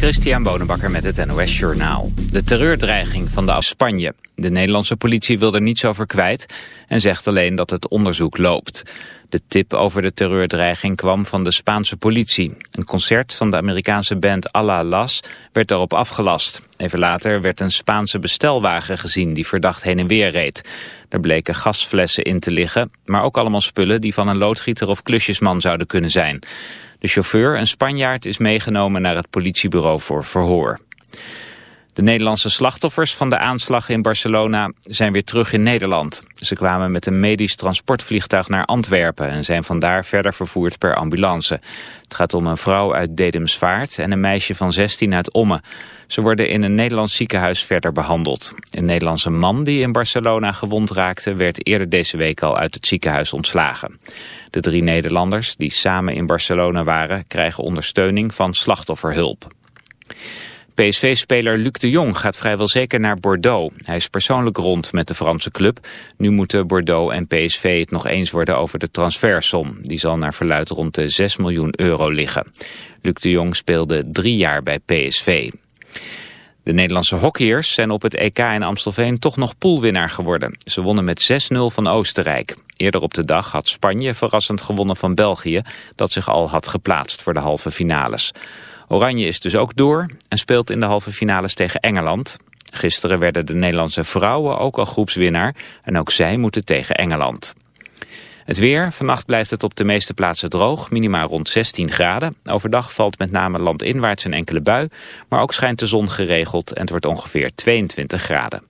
Christian Bonenbakker met het NOS Journaal. De terreurdreiging van de Spanje. De Nederlandse politie wil er niets over kwijt en zegt alleen dat het onderzoek loopt. De tip over de terreurdreiging kwam van de Spaanse politie. Een concert van de Amerikaanse band Alla Las werd daarop afgelast. Even later werd een Spaanse bestelwagen gezien die verdacht heen en weer reed. Er bleken gasflessen in te liggen, maar ook allemaal spullen die van een loodgieter of klusjesman zouden kunnen zijn. De chauffeur, een Spanjaard, is meegenomen naar het politiebureau voor verhoor. De Nederlandse slachtoffers van de aanslag in Barcelona zijn weer terug in Nederland. Ze kwamen met een medisch transportvliegtuig naar Antwerpen en zijn vandaar verder vervoerd per ambulance. Het gaat om een vrouw uit Dedemsvaart en een meisje van 16 uit Omme. Ze worden in een Nederlands ziekenhuis verder behandeld. Een Nederlandse man die in Barcelona gewond raakte werd eerder deze week al uit het ziekenhuis ontslagen. De drie Nederlanders die samen in Barcelona waren krijgen ondersteuning van slachtofferhulp. PSV-speler Luc de Jong gaat vrijwel zeker naar Bordeaux. Hij is persoonlijk rond met de Franse club. Nu moeten Bordeaux en PSV het nog eens worden over de transfersom. Die zal naar verluid rond de 6 miljoen euro liggen. Luc de Jong speelde drie jaar bij PSV. De Nederlandse hockeyers zijn op het EK in Amstelveen toch nog poolwinnaar geworden. Ze wonnen met 6-0 van Oostenrijk. Eerder op de dag had Spanje verrassend gewonnen van België... dat zich al had geplaatst voor de halve finales. Oranje is dus ook door en speelt in de halve finales tegen Engeland. Gisteren werden de Nederlandse vrouwen ook al groepswinnaar en ook zij moeten tegen Engeland. Het weer, vannacht blijft het op de meeste plaatsen droog, minimaal rond 16 graden. Overdag valt met name landinwaarts een enkele bui, maar ook schijnt de zon geregeld en het wordt ongeveer 22 graden.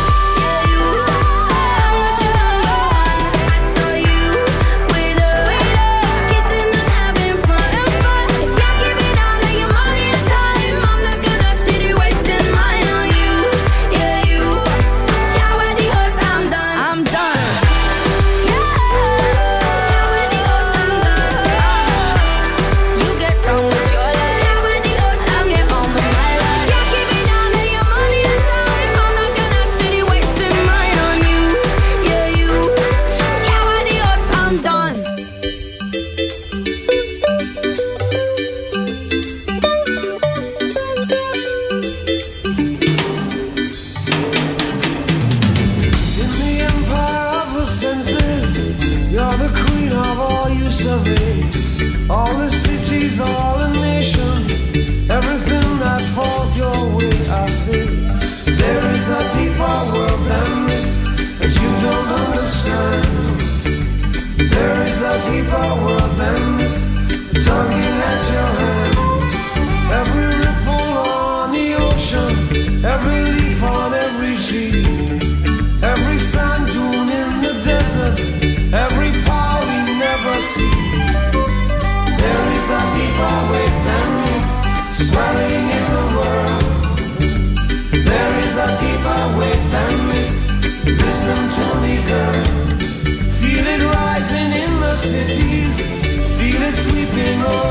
listen to me, girl. Feel it rising in the cities, feel it sweeping over.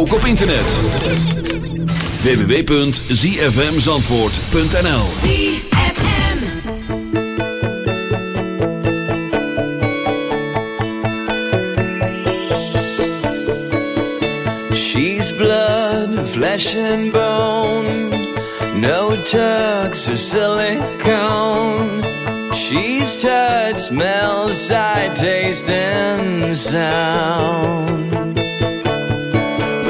ook op internet. www.zfmzandvoort.nl ZFM She's blood, flesh and bone. No tucks or silicone. She's touch, smells, sight, taste and sound.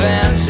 dancing.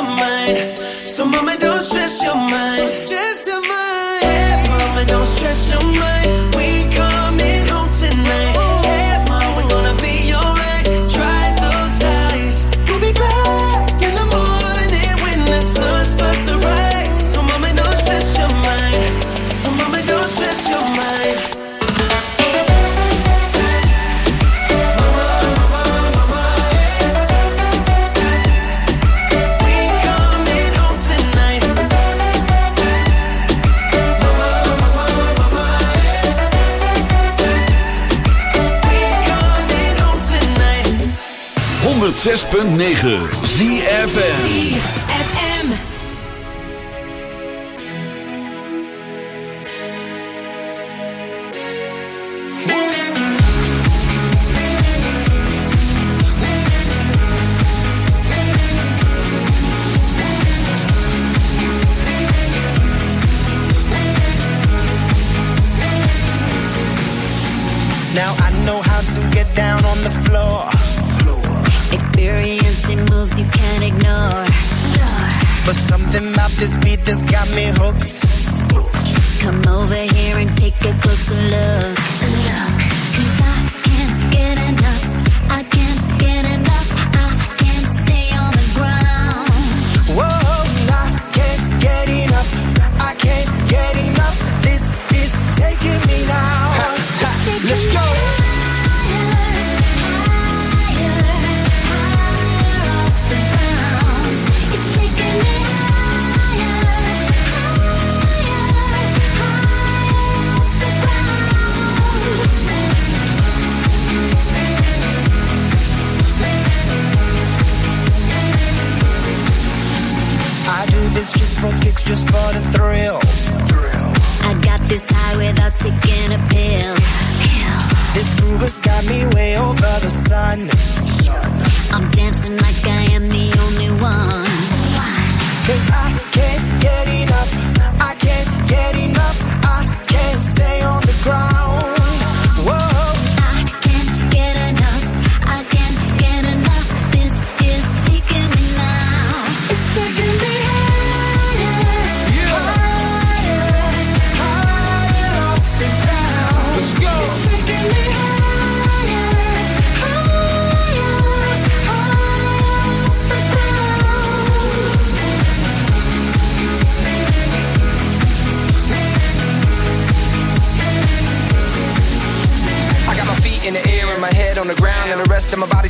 your mind. So, mama, don't stress. 106.9 ZFN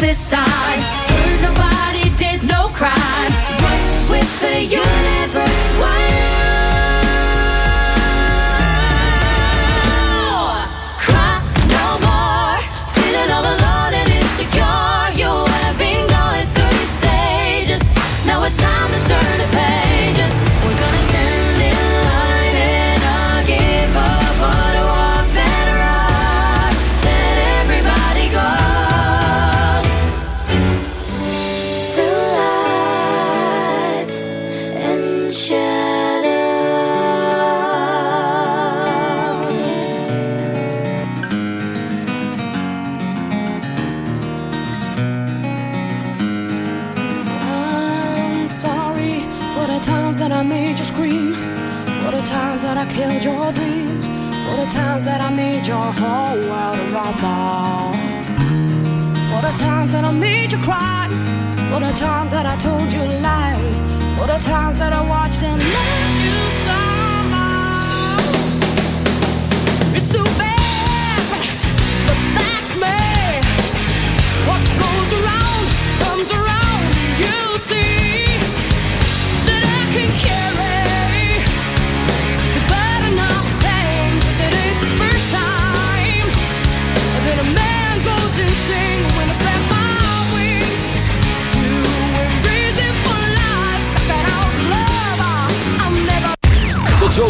this time. Heard nobody did no crime. What's with the youth? times that I made you cry, for the times that I told you lies, for the times that I watched them.